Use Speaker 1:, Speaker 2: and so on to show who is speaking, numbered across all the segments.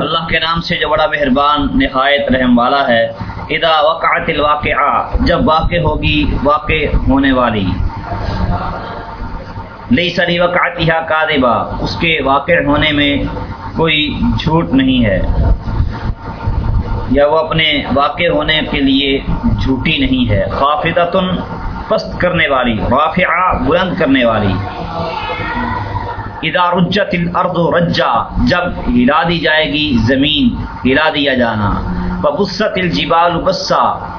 Speaker 1: اللہ کے نام سے جو بڑا مہربان، نہایت رحم والا ہے۔ ادا وقعت الواقعہ، جب واقع ہوگی، واقع ہونے والی۔ لئی سری وقعت کاذبہ اس کے واقع ہونے میں کوئی جھوٹ نہیں ہے۔ یا وہ اپنے واقع ہونے کے لیے جھوٹی نہیں ہے۔ خافدتن پست کرنے والی، رافعہ، بلند کرنے والی۔ ادا رجت الارض رجا، جب ہلا دی جائے گی زمین، ہلا دیا جانا۔ ببست الجبال بسا۔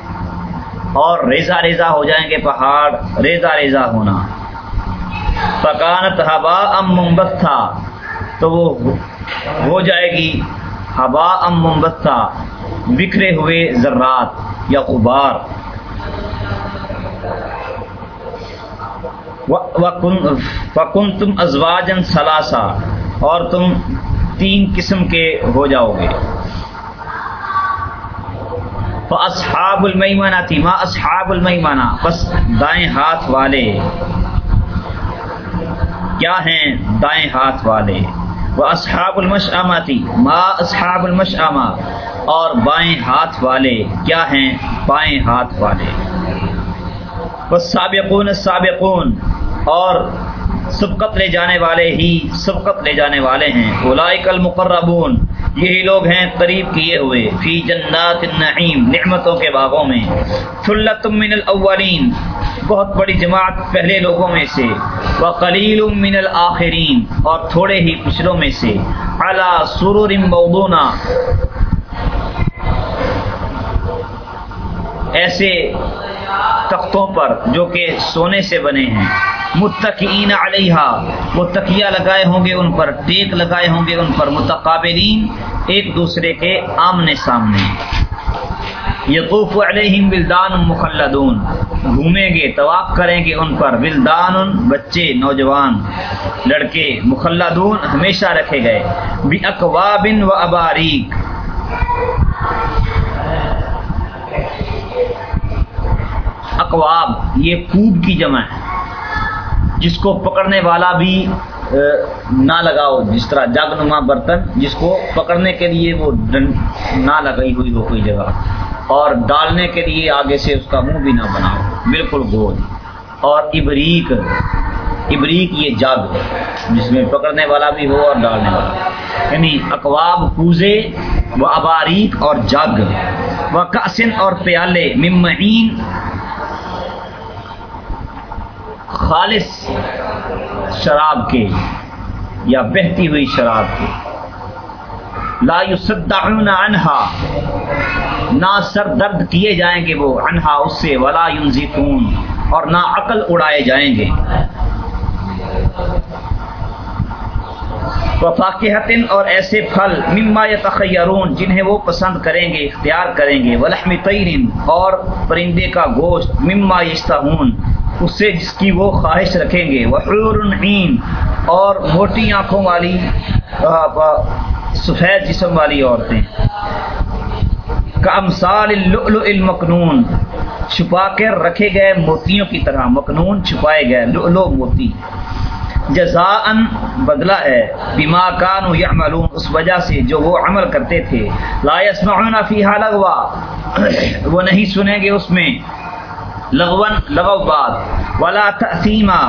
Speaker 1: اور ریزا ریزا ہو جائیں گے پہاڑ ریزا ریزا ہونا۔ پکانت ہوا ام ممبت تھا تو وہ ہو جائے گی ہوا ام ممبت تھا بکھرے ہوئے ذرات یا غبار۔ فکن تم ازواجن سلاسا اور تم تین قسم کے ہو جاؤ گے۔ اصحاب المانہ تھی ماں اصحاب المانہ بس دائیں ہاتھ والے۔ کیا ہیں دائیں ہاتھ والے؟ وہ اصحاب المشامہ تھی ماں اصحاب المشامہ اور بائیں ہاتھ والے، کیا ہیں بائیں ہاتھ والے؟ بس سابقون سابقون اور سبقت لے جانے والے ہی سبقت لے جانے والے ہیں۔ اولائک المقربون، یہی لوگ ہیں قریب کیے ہوئے۔ فی جنات النعیم، نعمتوں کے باغوں میں۔ ثلت من الاولین، بہت بڑی جماعت پہلے لوگوں میں سے۔ وقلیل من الاخرین، اور تھوڑے ہی پچھلوں میں سے۔ علی سرور موضونا ایسے تختوں پر جو کہ سونے سے بنے ہیں۔ متقین علیہ وہ تکیہ لگائے ہوں گے ان پر، ٹیک لگائے ہوں گے ان پر۔ متقابلین ایک دوسرے کے آمنے سامنے۔ یقوف علیہم بلدان مخلدون۔ گھومیں گے، طواف کریں گے ان پر۔ بلدان بچے، نوجوان، لڑکے، مخلدون ہمیشہ رکھے گئے۔ بھی اقوابن و اباریک اقواب یہ کوب کی جمع ہے۔ جس کو پکڑنے والا بھی نہ لگاؤ، جس طرح جگ نما برتن، جس کو پکڑنے کے لیے وہ نہ لگائی ہوئی ہو کوئی جگہ۔ اور ڈالنے کے لیے آگے سے اس کا منہ بھی نہ بناؤ، بالکل گول۔ اور ابریک ابریک یہ جگ جس میں پکڑنے والا بھی ہو اور ڈالنے والا۔ یعنی اقواب پوزے و اباریک اور جگ و کاسن اور پیالے، ممعین خالص شراب کے یا بہتی ہوئی شراب کے۔ لا يصدعون عنہا، نہ سر درد کیے جائیں گے وہ انہا اس سے، ولا ينزفون اور نہ عقل اڑائے جائیں گے۔ وفاقحتن اور ایسے پھل، مما یتخیرون، جنہیں وہ پسند کریں گے، اختیار کریں گے۔ ولحم طیرن اور پرندے کا گوشت، مما یشتہون۔ اس سے جس کی وہ خواہش رکھیں گے۔ وحور عین، اور موٹی آنکھوں والی سفید جسم والی عورتیں۔ کا امثال اللؤلؤ المکنون، چھپا کر رکھے گئے موتیوں کی طرح۔ مکنون چھپائے گئے، لؤلؤ موتی۔ جزاء بدلہ ہے۔ بما کانوا یعملون، اس وجہ سے جو وہ عمل کرتے تھے۔ لا يسمعون فیها لغوا وہ نہیں سنیں گے اس میں۔ لغون، لغو بات، ولا تأثیما،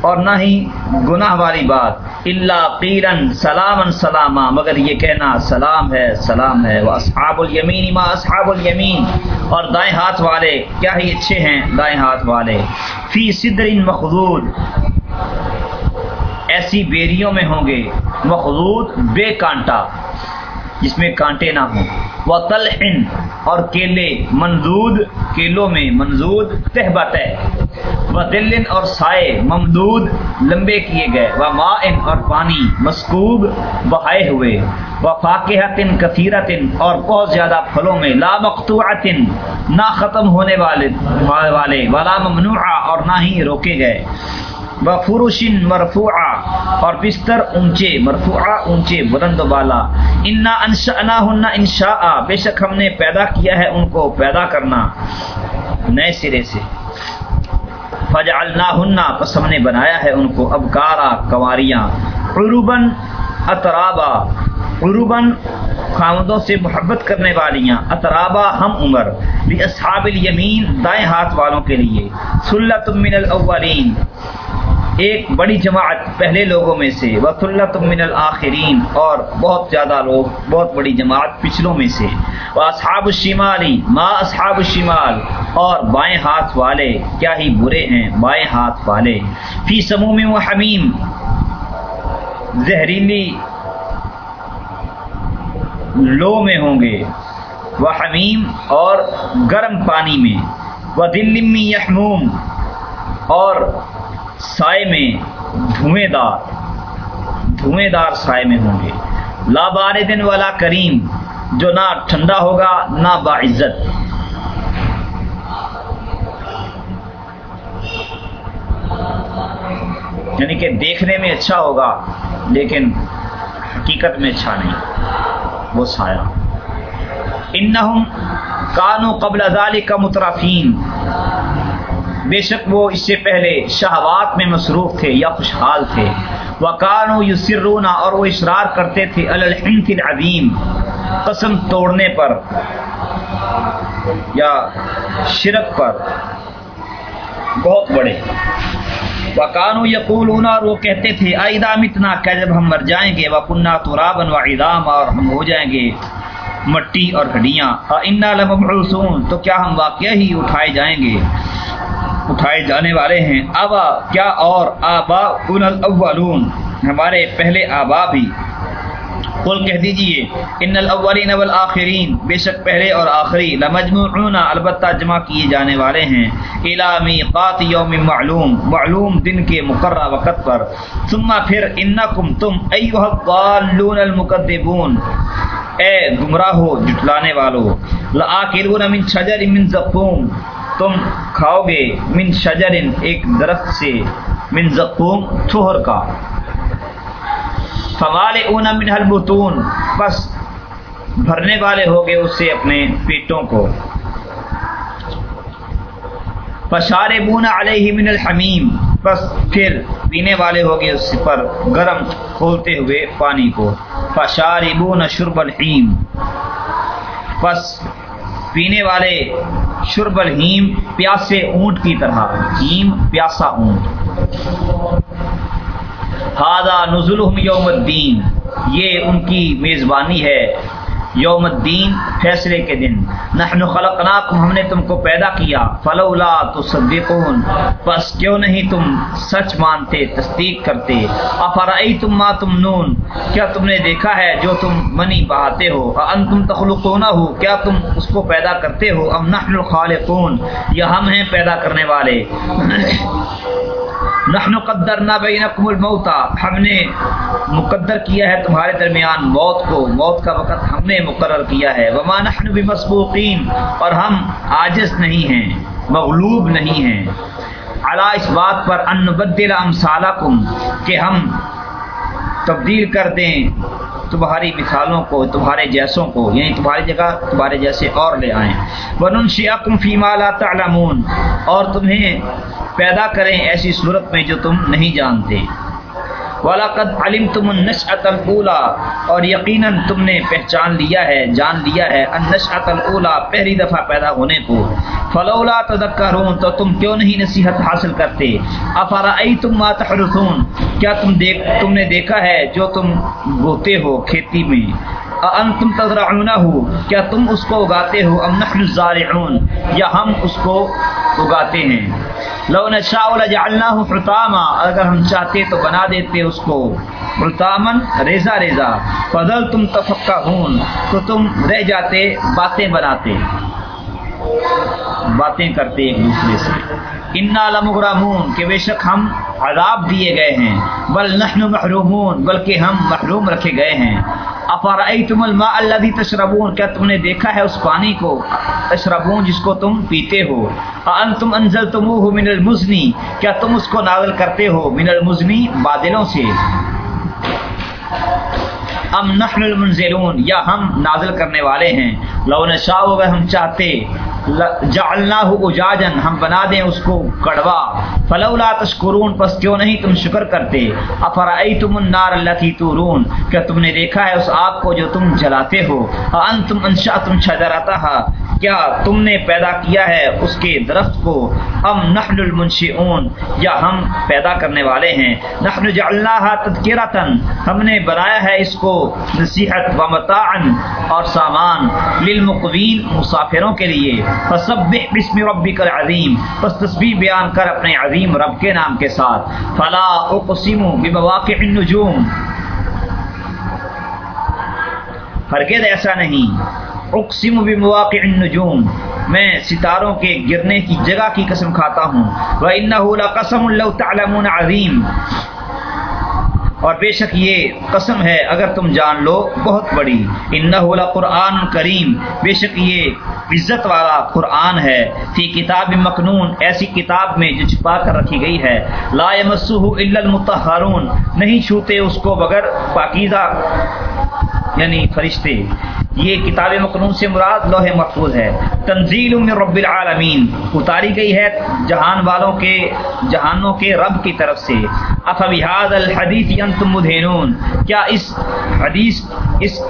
Speaker 1: اور نہ ہی گناہ والی بات۔ اللہ قیرن سلامن سلاما، مگر یہ کہنا سلام ہے سلام ہے۔ وہ اصحاب الیمین ما اصحاب الیمین اور دائیں ہاتھ والے، کیا ہی اچھے ہیں دائیں ہاتھ والے۔ فی صدر مخدود ایسی بیریوں میں ہوں گے۔ مخدود بے کانٹا، جس میں کانٹے نہ ہوں۔ وہ تلحن اور کیلے منزود کیلوں میں منزود تہ۔ و دلن اور سائے ممدود، لمبے کیے گئے۔ و ماں اور پانی مسکوب، بہائے ہوئے۔ و فاقحتن کثیرتن، اور بہت زیادہ پھلوں میں لا مقطوعتن، نہ ختم ہونے والے والے، ولا ممنوعہ اور نہ ہی روکے گئے۔ بفروشن مرفوعہ اور بستر اونچے مرفوعہ اونچے بلند بالا انا انشاء ہننا انشاء بے شک ہم نے پیدا کیا ہے ان کو پیدا کرنا نئے سرے سے فجعلنا ہننا پس ہم نے بنایا ہے ان کو ابکارا کواریاں عروبن اترابا عروبن خامدوں سے محبت کرنے والیاں اطرابا ہم عمر بھی اصحاب الیمین دائیں ہاتھ والوں کے لیے سلت من الاولین ایک بڑی جماعت پہلے لوگوں میں سے وط اللہ من الآخرین اور بہت زیادہ لوگ، بہت بڑی جماعت پچھلوں میں سے۔ وہ اصحاب الشمالی ما اصحاب الشمال، اور بائیں ہاتھ والے کیا ہی برے ہیں، بائیں ہاتھ والے۔ فی سموم و حمیم زہریلی لو میں ہوں گے۔ وہ حمیم اور گرم پانی میں۔ وہ دلمی یحموم اور سائے میں دھویں دار دھویں دار سائے میں ہوں گے۔ لا بار دن والا کریم، جو نہ ٹھنڈا ہوگا، نہ باعزت۔ یعنی کہ دیکھنے میں اچھا ہوگا، لیکن حقیقت میں اچھا نہیں۔ وہ سایہ۔ انہم کانو قبل ذالک کا مترفین۔ بے شک وہ اس سے پہلے شہوات میں مصروف تھے یا خوشحال تھے۔ وہ کانو یسرونا اور وہ اشرار کرتے تھے الحنت العظیم قسم توڑنے پر یا شرک پر بہت بڑے۔ وکانو یقول اور وہ کہتے تھے ایدام اتنا کہ جب ہم مر جائیں گے؟ وہ تو رابن و ادام اور ہم ہو جائیں گے مٹی اور ہڈیاں انا لمبعوثون تو کیا ہم واقعہ ہی اٹھائے جائیں گے؟ اٹھائے جانے والے ہیں۔ ابا کیا اور آبا ان الاولون؟ ہمارے پہلے آبا بھی۔ قل کہہ دیجیے، ان الاولین والآخرین، بے شک پہلے اور آخری، لمجموعون، البتہ جمع کیے جانے والے ہیں۔ الى میقات یوم معلوم معلوم دن کے مقررہ وقت پر۔ ثم پھر انکم تم ایها الضالون المکذبون۔ اے گمراہو جٹلانے والو، لآکلون من شجر من زقوم۔ تم کھاؤ گے من شجر ایک درخت سے، من زقوم، تھوہر کا۔ فوال اون من البتون بس بھرنے والے ہو گئے اس سے اپنے پیٹوں کو۔ پشار بون علیہ من الحمیم بس پھر پینے والے ہو گئے اس پر گرم کھولتے ہوئے پانی کو۔ پشار بون شرب الحیم بس پینے والے شرب الہیم، پیاسے اونٹ کی طرح۔ ہیم، پیاسا اونٹ۔ ہادا نزل یوم الدین۔ یہ ان کی میزبانی ہے۔ یوم الدین، فیصلے کے دن۔ نحن خلقناکم، ہم نے تم کو پیدا کیا۔ فلولا تصدقون، پس کیوں نہیں تم سچ مانتے، تصدیق کرتے؟ افرائیتم ما تمنون، کیا تم نے دیکھا ہے جو تم منی بہاتے ہو؟ انتم تخلقونہ ہو کیا تم اس کو پیدا کرتے ہو؟ ام نحن الخالقون، یا ہم ہیں پیدا کرنے والے؟ نحن قدرنا بینکم الموتا ہم نے مقدر کیا ہے تمہارے درمیان موت کو۔ موت کا وقت ہم نے مقرر کیا ہے۔ وما نحن بمسبوقین۔ اور ہم عاجز نہیں ہیں، مغلوب نہیں ہیں۔ علا اس بات پر ان بدل امثالکم کہ ہم تبدیل کر دیں۔ تمہاری مثالوں کو، تمہارے جیسوں کو یعنی تمہاری جگہ تمہارے جیسے اور لے آئیں۔ وننشئکم فیما لا تعلمون۔ اور تمہیں پیدا کریں ایسی صورت میں جو تم نہیں جانتے۔ ولاقد علم تم النشأت الاولا اور یقیناً تم نے پہچان لیا ہے، جان لیا ہے النشأت الاولا پہلی دفعہ پیدا ہونے کو۔ فلولا تذکرون تو تم کیوں نہیں نصیحت حاصل کرتے؟ افرأیتم ما تحرثون؟ کیا تم دیکھ، تم نے دیکھا ہے جو تم بوتے ہو کھیتی میں؟ انتم تزرعونہ کیا تم اس کو اگاتے ہو؟ ام نحن الزارعون، یا ہم اس کو اگاتے ہیں؟ لو نشاء لجعلناه حطاما۔ اگر ہم چاہتے تو بنا دیتے اس کو۔ حطامن ریزا ریزا فضل تم تفقہون۔ تو تم رہ جاتے، باتیں بناتے۔ باتیں کرتے ایک دوسرے سے۔ انا لمغرمون۔ کہ بے شک ہم عذاب دیے گئے ہیں۔ بل نحن محرومون، بلکہ ہم محروم رکھے گئے ہیں۔ افرائیتم الماء الذي تشربون؟ کیا تم نے دیکھا ہے اس پانی کو؟ تشربون جس کو تم پیتے ہو۔ انتم انزلتموه من المزنی؟ کیا تم اس کو نازل کرتے ہو من المزنی بادلوں سے؟ ام نحن المنزلون؟ یا ہم نازل کرنے والے ہیں۔ لو نشاء اگر ہم چاہتے جعلناه اجاجا، ہم بنا دیں اس کو کڑوا۔ فلولا تشکرون، پس کیوں نہیں تم شکر کرتے؟ افرائیتم النار التي تورون، کیا تم نے دیکھا ہے اس آگ کو جو تم جلاتے ہو؟ انتم انشأتم شجرتها کیا تم نے پیدا کیا ہے اس کے درخت کو؟ ام نحن المنشئون، یا ہم پیدا کرنے والے ہیں۔ نحن جعلناها تذکرتا، ہم نے بنایا ہے اس کو نصیحت و متاعا اور سامان للمقوین، مسافروں کے لیے۔ فسبح بسم ربک العظیم، پس تسبیح بیان کر اپنے عظیم رب کے نام کے ساتھ۔ فلا اقسم بمواقع النجوم۔ ہرگز ایسا نہیں۔ اقسم بمواقع النجوم۔ میں ستاروں کے گرنے کی جگہ کی قسم کھاتا ہوں۔ وَإِنَّهُ لَقَسَمٌ لَوْ تَعْلَمُونَ عَظِيمٌ۔ اور بے شک یہ قسم ہے اگر تم جان لو بہت بڑی۔ انہو لقرآن کریم۔ بے شک یہ عزت والا قرآن ہے، فی کتاب مکنون، ایسی کتاب میں جو چھپا کر رکھی گئی ہے۔ لا یمسوہ الا المتحرون نہیں چھوتے اس کو بغیر پاکیزہ یعنی فرشتے۔ یہ کتاب مقنون سے مراد لوح محفوظ ہے۔ تنزیل من رب العالمین۔ اتاری گئی ہے جہان والوں کے جہانوں کے رب کی طرف سے۔ اف بهذا الحديث انتم مدهنون کیا اس حدیث اس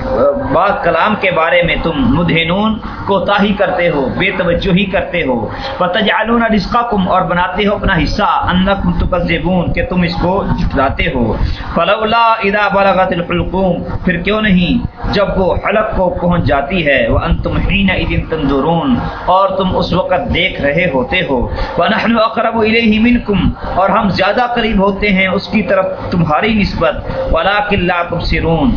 Speaker 1: بات کلام کے بارے میں تم مدہنون کوتاہی کرتے ہو، بے توجہی کرتے ہو؟ فتجعلون رزقکم اور بناتے ہو اپنا حصہ۔ انکم تکذبون کہ تم اس کو جھٹلاتے ہو۔ فلولا اذا بلغت الحلقوم۔ پھر کیوں نہیں؟ جب وہ حلق کو پہنچ جاتی ہے۔ وہ انتم حین اذن تنظرون۔ اور تم اس وقت دیکھ رہے ہوتے ہو۔ ونحن اقرب الیہ منکم اور ہم زیادہ قریب ہوتے ہیں اس کی طرف تمہاری نسبت۔ ولکن لا تبصرون۔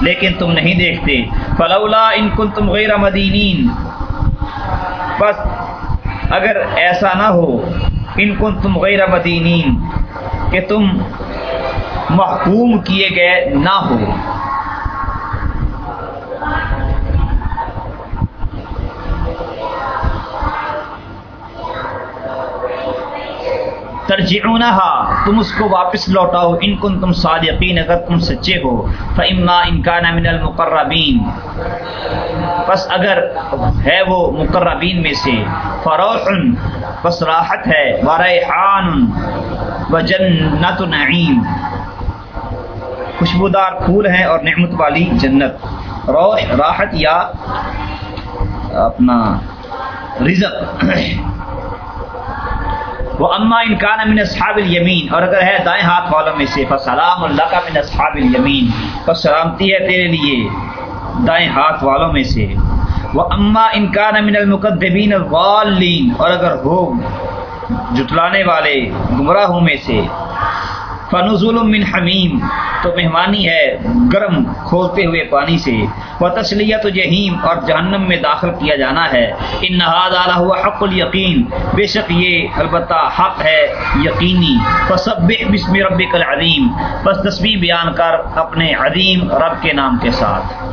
Speaker 1: لیکن تم نہیں دیکھتے۔ فلولا ان کنتم غیر مدینین بس اگر ایسا نہ ہو ان کنتم غیر مدینین کہ تم محکوم کیے گئے نہ ہو۔ ترجعونہا، تم اس کو واپس لوٹاؤ، ان کن تم صادقین، اگر تم سچے ہو فاما ان کان من المقربین پس اگر ہے وہ مقربین میں سے، فروح، پس راحت ہے وریحان وجنت نعیم خوشبودار پھول ہیں اور نعمت والی جنت۔ روح، راحت یا اپنا رزق۔ وہ اما انکان من اصحاب الیمین، اور اگر ہے دائیں ہاتھ والوں میں سے، فسلام اللہ کا من اصحاب الیمین۔ پس سلامتی ہے تیرے لیے، دائیں ہاتھ والوں میں سے۔ وہ اما انکان من المقدبین الغالین اور اگر ہو جٹلانے والے، گمراہوں میں سے۔ فنزول من حمیم، تو مہمانی ہے، گرم کھولتے ہوئے پانی سے۔ وہ تسلیت جہیم اور جہنم میں داخل کیا جانا ہے۔ ان نہاد ہوا حق القین بے شک یہ البتہ حق ہے، یقینی۔ فصب بسم رب العظیم بس تصویر بیان کر اپنے عظیم رب کے نام کے ساتھ۔